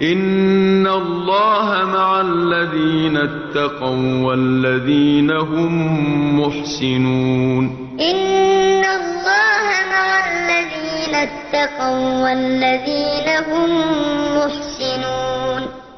إِنَّ اللَّهَ مَعَ الَّذِينَ اتَّقَوا وَّالَّذِينَ هُم مُّحْسِنُونَ إِنَّ اللَّهَ مَعَ الَّذِينَ اتَّقَوا وَّالَّذِينَ هُم